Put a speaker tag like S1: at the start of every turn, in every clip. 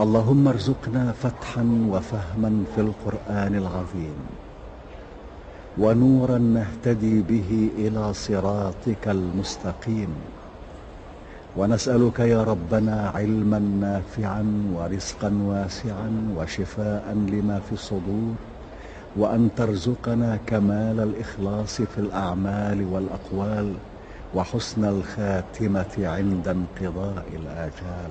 S1: اللهم ارزقنا فتحا وفهما في القرآن العظيم ونورا نهتدي به إلى صراطك المستقيم ونسألك يا ربنا علما نافعا ورزقا واسعا وشفاء لما في الصدور وأن ترزقنا كمال الإخلاص في الأعمال والأقوال وحسن الخاتمة عند انقضاء الآجال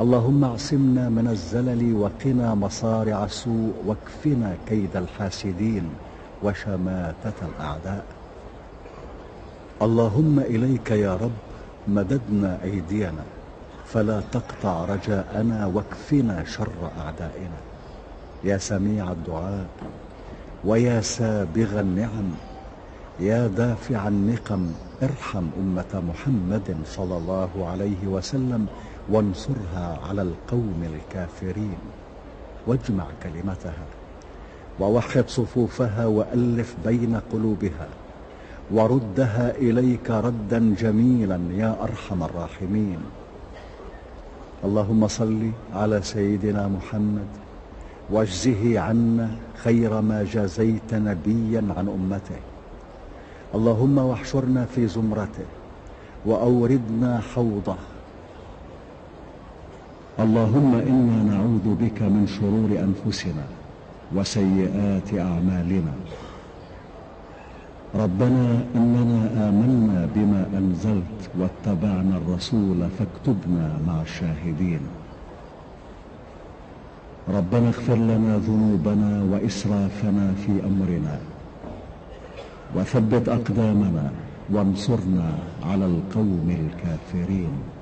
S1: اللهم اعصمنا من الزلل وقنا مصارع السوء واكفنا كيد الحاسدين وشماتة الأعداء. اللهم إليك يا رب مددنا أيدينا فلا تقطع رجاءنا واكفنا شر أعدائنا. يا سميع الدعاء ويا سابغ النعم يا دافع النقم ارحم أمة محمد صلى الله عليه وسلم وانصرها على القوم الكافرين. واجمع كلمتها ووحد صفوفها وألف بين قلوبها. وردها إليك ردا جميلا يا أرحم الراحمين. اللهم صل على سيدنا محمد واجزه عنا خير ما جازيت نبيا عن أمته. اللهم واحشرنا في زمرته وأوردنا حوضه. اللهم إنا نعوذ بك من شرور أنفسنا وسيئات أعمالنا. ربنا إننا آمنا بما أنزلت واتبعنا الرسول فاكتبنا مع الشاهدين. ربنا اغفر لنا ذنوبنا وإسرافنا في أمرنا. وثبت أقدامنا وانصرنا على القوم الكافرين.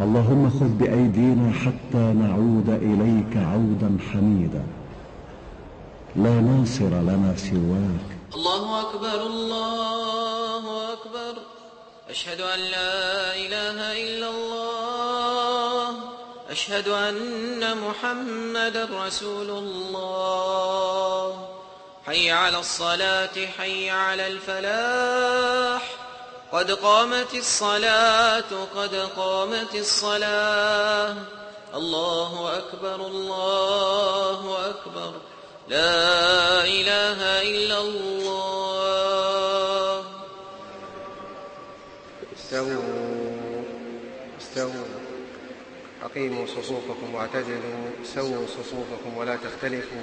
S1: اللهم خذ بأيدينا حتى نعود إليك عودا حميدا. لا ناصر لنا سواك.
S2: الله أكبر الله أكبر. أشهد أن لا إله إلا الله. أشهد أن محمد رسول الله. حي على الصلاة حي على الفلاح. قد قامت الصلاة قد قامت الصلاة. الله أكبر الله أكبر. لا إله إلا الله.
S3: استووا استووا. أقيموا صفوفكم واعتدلوا سووا صفوفكم ولا تختلفوا.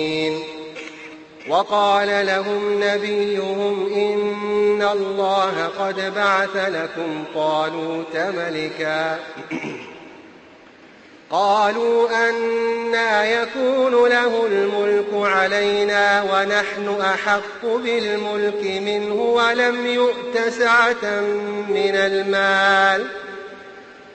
S3: وقال لهم نبيهم إن الله قد بعث لكم طالوت ملكا. قالوا أنا يكون له الملك علينا ونحن أحق بالملك منه ولم يؤت سعة من المال.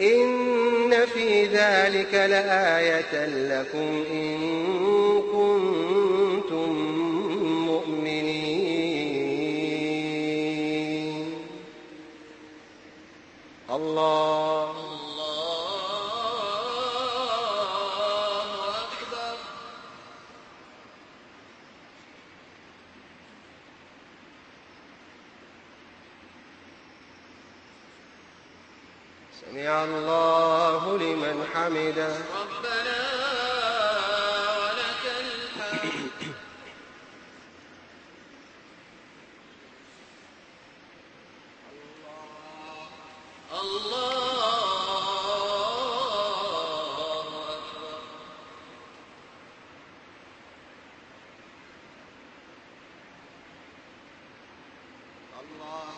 S3: إن في ذلك لآية لكم إن كنتم مؤمنين. الله
S2: الله أكبر
S3: سمع الله حمده
S2: ربنا ولك الحمد. الله. أكبر
S3: الله.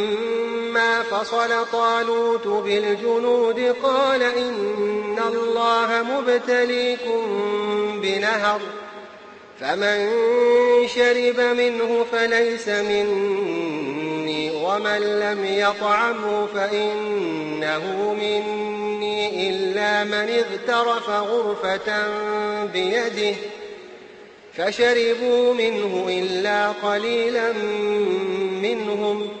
S3: فصل طالوت بالجنود قال إن الله مبتليكم بنهر فمن شرب منه فليس مني ومن لم يطعمه فإنه مني إلا من اغترف غرفة بيده فشربوا منه إلا قليلا منهم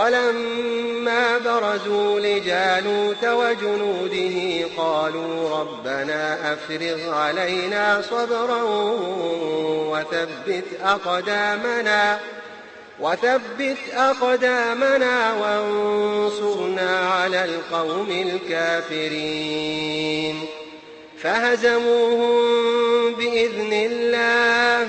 S3: ولما برزوا لجالوت وجنوده قالوا ربنا أفرغ علينا صبرا وثبت أقدامنا وثبت أقدامنا وانصرنا على القوم الكافرين فهزموهم بإذن الله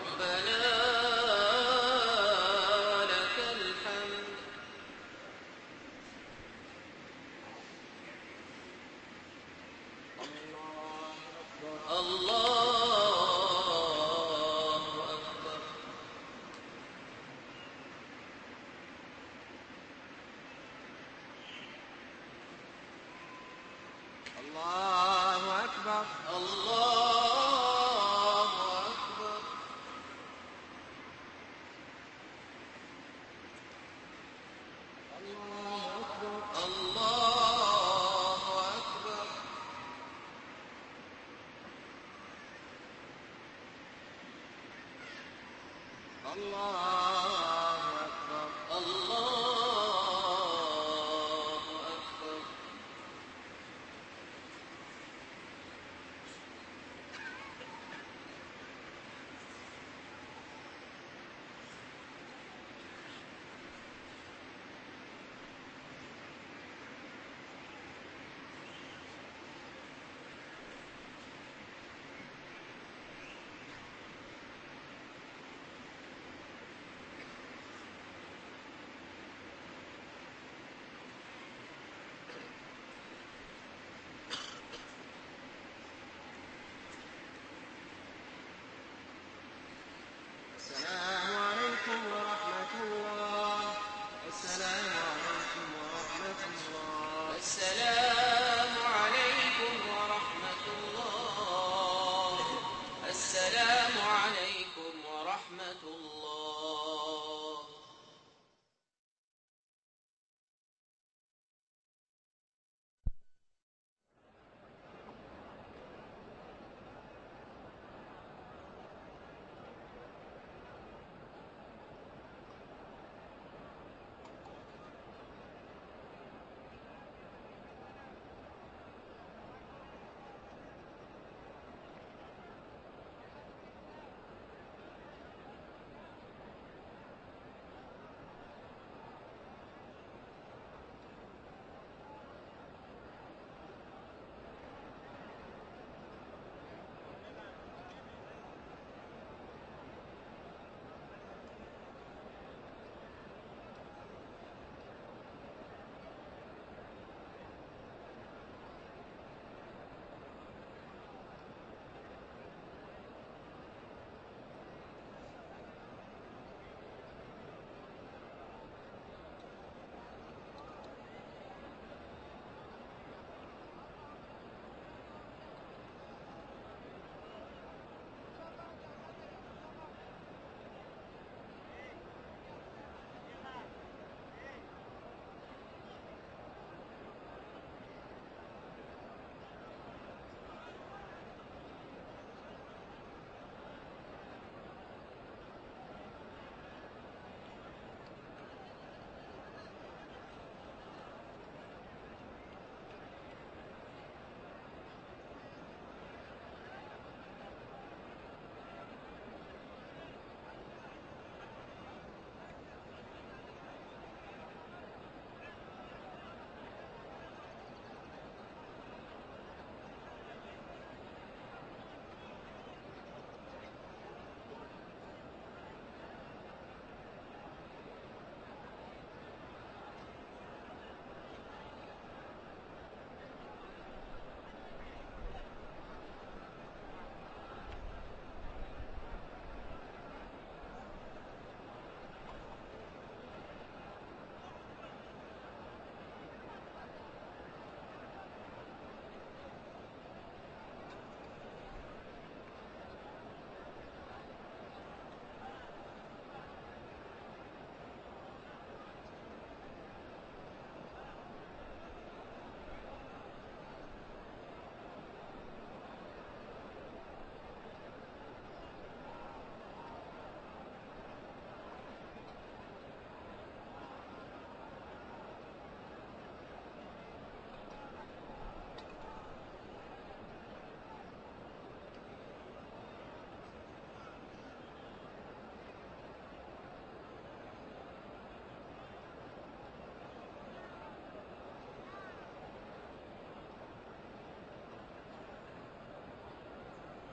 S2: اللہ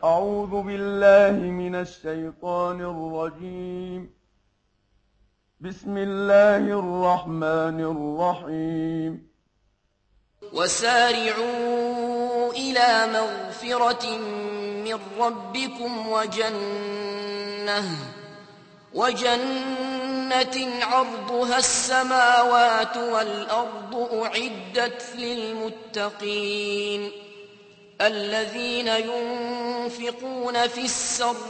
S4: أعوذ بالله من الشيطان الرجيم. بسم الله الرحمن الرحيم.
S5: وسارعوا إلى مغفرة من ربكم وجنة وجنة عرضها السماوات والأرض أعدت للمتقين. الذين ينفقون في السراء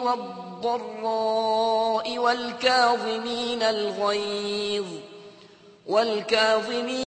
S5: والضراء والكاظمين الغيظ والكاظمين